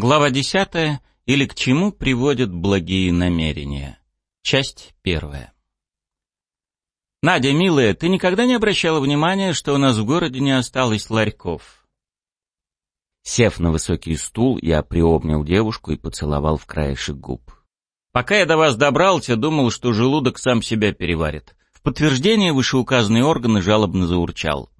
Глава 10. Или к чему приводят благие намерения. Часть первая. Надя, милая, ты никогда не обращала внимания, что у нас в городе не осталось ларьков? Сев на высокий стул, я приобнял девушку и поцеловал в краешек губ. Пока я до вас добрался, думал, что желудок сам себя переварит. В подтверждение вышеуказанный орган жалобно заурчал.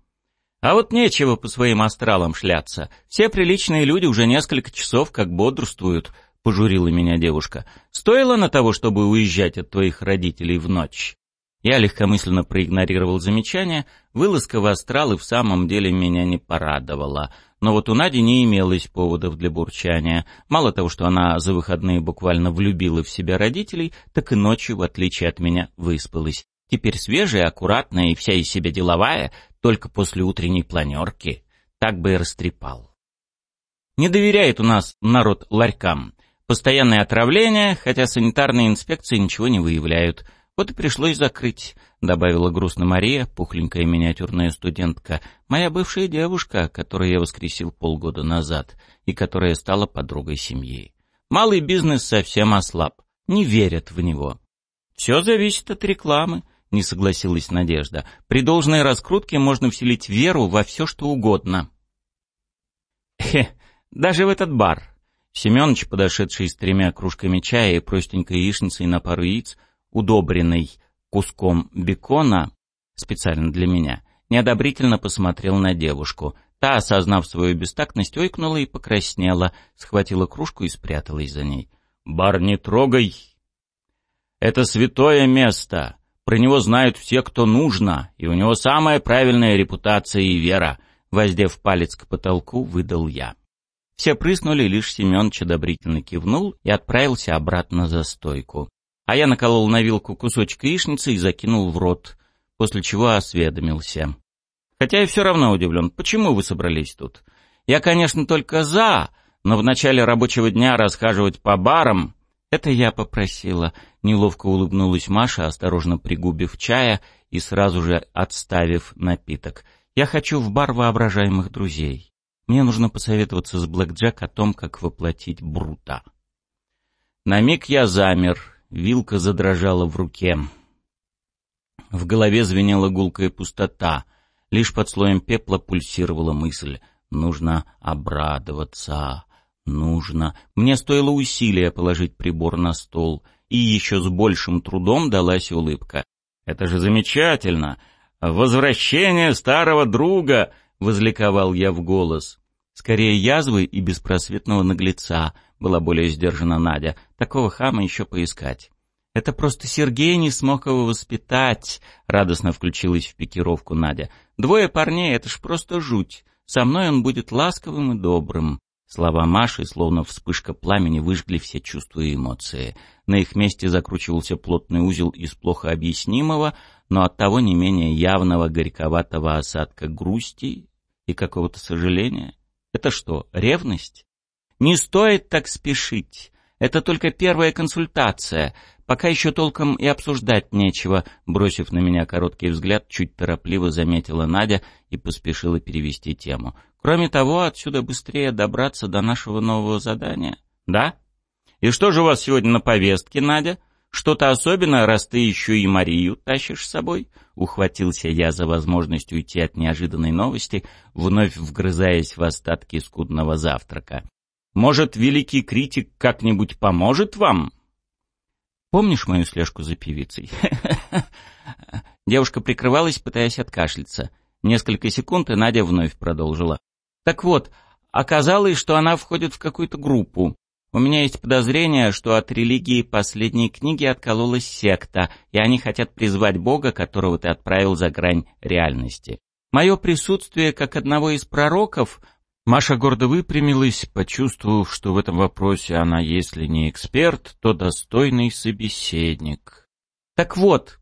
А вот нечего по своим астралам шляться. Все приличные люди уже несколько часов как бодрствуют, — пожурила меня девушка. Стоило на того, чтобы уезжать от твоих родителей в ночь? Я легкомысленно проигнорировал замечание. Вылазка в астрал и в самом деле меня не порадовала. Но вот у Нади не имелось поводов для бурчания. Мало того, что она за выходные буквально влюбила в себя родителей, так и ночью, в отличие от меня, выспалась. Теперь свежая, аккуратная и вся из себя деловая, только после утренней планерки. Так бы и растрепал. Не доверяет у нас народ ларькам. Постоянное отравление, хотя санитарные инспекции ничего не выявляют. Вот и пришлось закрыть, добавила грустно Мария, пухленькая миниатюрная студентка, моя бывшая девушка, которую я воскресил полгода назад и которая стала подругой семьи. Малый бизнес совсем ослаб, не верят в него. Все зависит от рекламы, — не согласилась Надежда. «При должной раскрутке можно вселить веру во все, что угодно». «Хе, даже в этот бар». Семёныч, подошедший с тремя кружками чая и простенькой яичницей на пару яиц, удобренный куском бекона, специально для меня, неодобрительно посмотрел на девушку. Та, осознав свою бестактность, ойкнула и покраснела, схватила кружку и спряталась за ней. «Бар не трогай! Это святое место!» Про него знают все, кто нужно, и у него самая правильная репутация и вера. Воздев палец к потолку, выдал я. Все прыснули, лишь Семёныч одобрительно кивнул и отправился обратно за стойку. А я наколол на вилку кусочек яичницы и закинул в рот, после чего осведомился. Хотя я все равно удивлен, почему вы собрались тут? Я, конечно, только за, но в начале рабочего дня расхаживать по барам «Это я попросила», — неловко улыбнулась Маша, осторожно пригубив чая и сразу же отставив напиток. «Я хочу в бар воображаемых друзей. Мне нужно посоветоваться с Блэк Джек о том, как воплотить Брута». На миг я замер, вилка задрожала в руке. В голове звенела гулкая пустота. Лишь под слоем пепла пульсировала мысль «Нужно обрадоваться». Нужно. Мне стоило усилия положить прибор на стол, и еще с большим трудом далась улыбка. «Это же замечательно! Возвращение старого друга!» — возликовал я в голос. «Скорее язвы и беспросветного наглеца», — была более сдержана Надя. «Такого хама еще поискать». «Это просто Сергей не смог его воспитать», — радостно включилась в пикировку Надя. «Двое парней — это ж просто жуть. Со мной он будет ласковым и добрым. Слова Маши, словно вспышка пламени, выжгли все чувства и эмоции. На их месте закручивался плотный узел из плохо объяснимого, но оттого не менее явного горьковатого осадка грусти и какого-то сожаления. Это что, ревность? Не стоит так спешить. Это только первая консультация. Пока еще толком и обсуждать нечего. Бросив на меня короткий взгляд, чуть торопливо заметила Надя и поспешила перевести тему. Кроме того, отсюда быстрее добраться до нашего нового задания. Да? И что же у вас сегодня на повестке, Надя? Что-то особенное, раз ты еще и Марию тащишь с собой? Ухватился я за возможность уйти от неожиданной новости, вновь вгрызаясь в остатки скудного завтрака. Может, великий критик как-нибудь поможет вам? Помнишь мою слежку за певицей? Девушка прикрывалась, пытаясь откашляться. Несколько секунд, и Надя вновь продолжила. Так вот, оказалось, что она входит в какую-то группу. У меня есть подозрение, что от религии последней книги откололась секта, и они хотят призвать Бога, которого ты отправил за грань реальности. Мое присутствие как одного из пророков... Маша гордо выпрямилась, почувствовав, что в этом вопросе она, если не эксперт, то достойный собеседник. Так вот,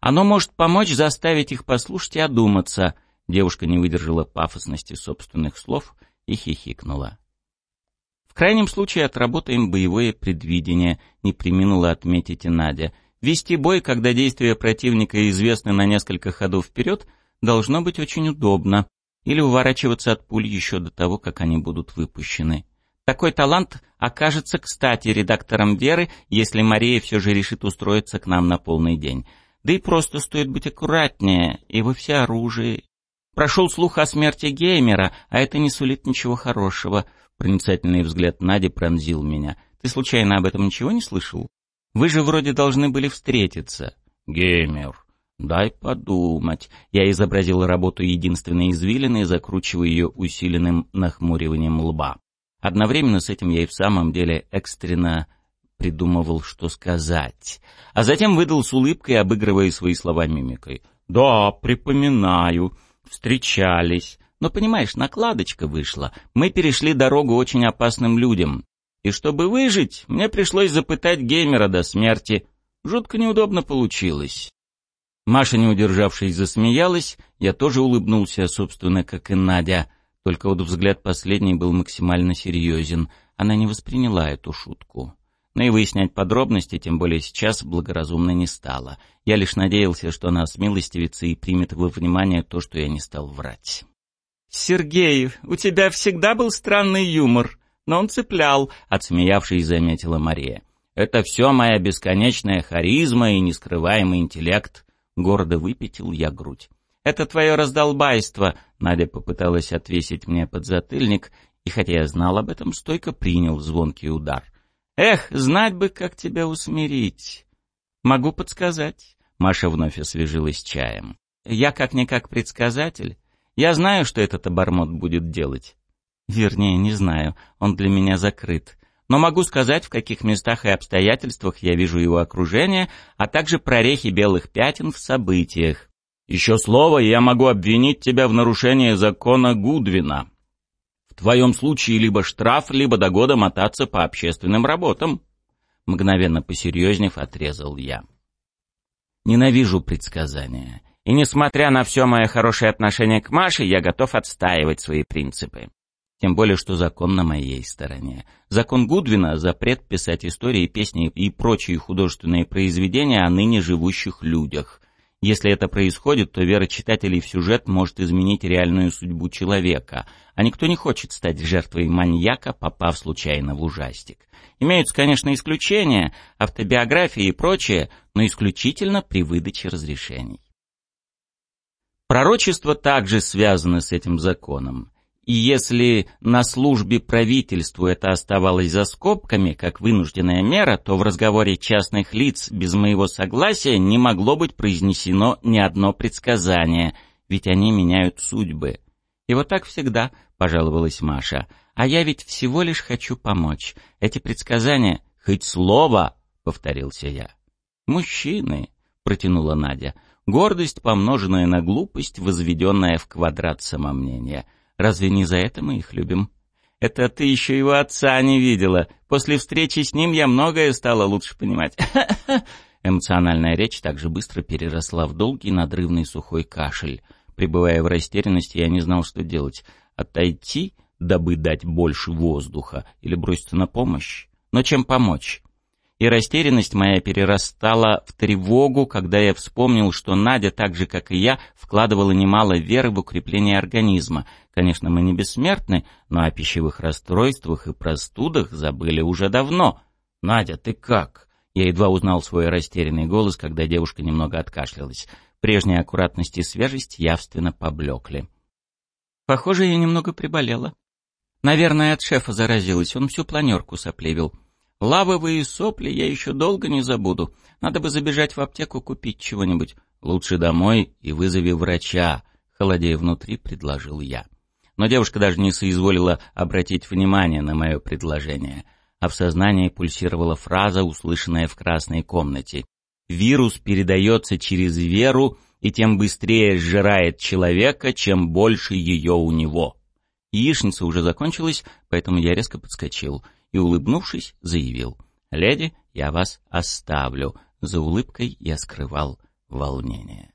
оно может помочь заставить их послушать и одуматься — Девушка не выдержала пафосности собственных слов и хихикнула. В крайнем случае отработаем боевое предвидение, не приминула отметить и Надя. Вести бой, когда действия противника известны на несколько ходов вперед, должно быть очень удобно. Или уворачиваться от пуль еще до того, как они будут выпущены. Такой талант окажется кстати редактором «Веры», если Мария все же решит устроиться к нам на полный день. Да и просто стоит быть аккуратнее, и во всеоружии. Прошел слух о смерти геймера, а это не сулит ничего хорошего. Проницательный взгляд Нади пронзил меня. Ты случайно об этом ничего не слышал? Вы же вроде должны были встретиться. Геймер. Дай подумать. Я изобразил работу единственной извилины, закручивая ее усиленным нахмуриванием лба. Одновременно с этим я и в самом деле экстренно придумывал, что сказать. А затем выдал с улыбкой, обыгрывая свои слова мимикой. «Да, припоминаю. Встречались. Но, понимаешь, накладочка вышла. Мы перешли дорогу очень опасным людям. И чтобы выжить, мне пришлось запытать геймера до смерти. Жутко неудобно получилось». Маша, не удержавшись, засмеялась. Я тоже улыбнулся, собственно, как и Надя. Только вот взгляд последний был максимально серьезен. Она не восприняла эту шутку. Но и выяснять подробности, тем более сейчас, благоразумно не стала. Я лишь надеялся, что она смилостивится и примет во внимание то, что я не стал врать. «Сергей, у тебя всегда был странный юмор, но он цеплял», — отсмеявшись, заметила Мария. «Это все моя бесконечная харизма и нескрываемый интеллект», Гордо выпятил я грудь. «Это твое раздолбайство!» Надя попыталась отвесить мне подзатыльник, и хотя я знал об этом, стойко принял звонкий удар. «Эх, знать бы, как тебя усмирить!» «Могу подсказать». Маша вновь освежилась чаем. «Я как-никак предсказатель. Я знаю, что этот обормот будет делать. Вернее, не знаю, он для меня закрыт но могу сказать, в каких местах и обстоятельствах я вижу его окружение, а также прорехи белых пятен в событиях. Еще слово, и я могу обвинить тебя в нарушении закона Гудвина. В твоем случае либо штраф, либо до года мотаться по общественным работам. Мгновенно посерьезнев, отрезал я. Ненавижу предсказания. И несмотря на все мое хорошее отношение к Маше, я готов отстаивать свои принципы. Тем более, что закон на моей стороне. Закон Гудвина — запрет писать истории, песни и прочие художественные произведения о ныне живущих людях. Если это происходит, то вера читателей в сюжет может изменить реальную судьбу человека, а никто не хочет стать жертвой маньяка, попав случайно в ужастик. Имеются, конечно, исключения, автобиографии и прочее, но исключительно при выдаче разрешений. Пророчество также связано с этим законом. И если на службе правительству это оставалось за скобками, как вынужденная мера, то в разговоре частных лиц без моего согласия не могло быть произнесено ни одно предсказание, ведь они меняют судьбы. И вот так всегда, — пожаловалась Маша. А я ведь всего лишь хочу помочь. Эти предсказания... Хоть слово, — повторился я. Мужчины, — протянула Надя. Гордость, помноженная на глупость, возведенная в квадрат самомнения — Разве не за это мы их любим? Это ты еще его отца не видела. После встречи с ним я многое стала лучше понимать. Эмоциональная речь также быстро переросла в долгий надрывный сухой кашель. Пребывая в растерянности, я не знал, что делать. Отойти, дабы дать больше воздуха, или броситься на помощь? Но чем помочь? и растерянность моя перерастала в тревогу, когда я вспомнил, что Надя, так же как и я, вкладывала немало веры в укрепление организма. Конечно, мы не бессмертны, но о пищевых расстройствах и простудах забыли уже давно. «Надя, ты как?» Я едва узнал свой растерянный голос, когда девушка немного откашлялась. Прежняя аккуратность и свежесть явственно поблекли. «Похоже, я немного приболела. Наверное, от шефа заразилась, он всю планерку соплевил». Лавовые сопли я еще долго не забуду. Надо бы забежать в аптеку купить чего-нибудь. Лучше домой и вызови врача, холодея внутри, предложил я. Но девушка даже не соизволила обратить внимание на мое предложение, а в сознании пульсировала фраза, услышанная в красной комнате. «Вирус передается через веру и тем быстрее сжирает человека, чем больше ее у него». Яичница уже закончилась, поэтому я резко подскочил — и, улыбнувшись, заявил «Леди, я вас оставлю». За улыбкой я скрывал волнение.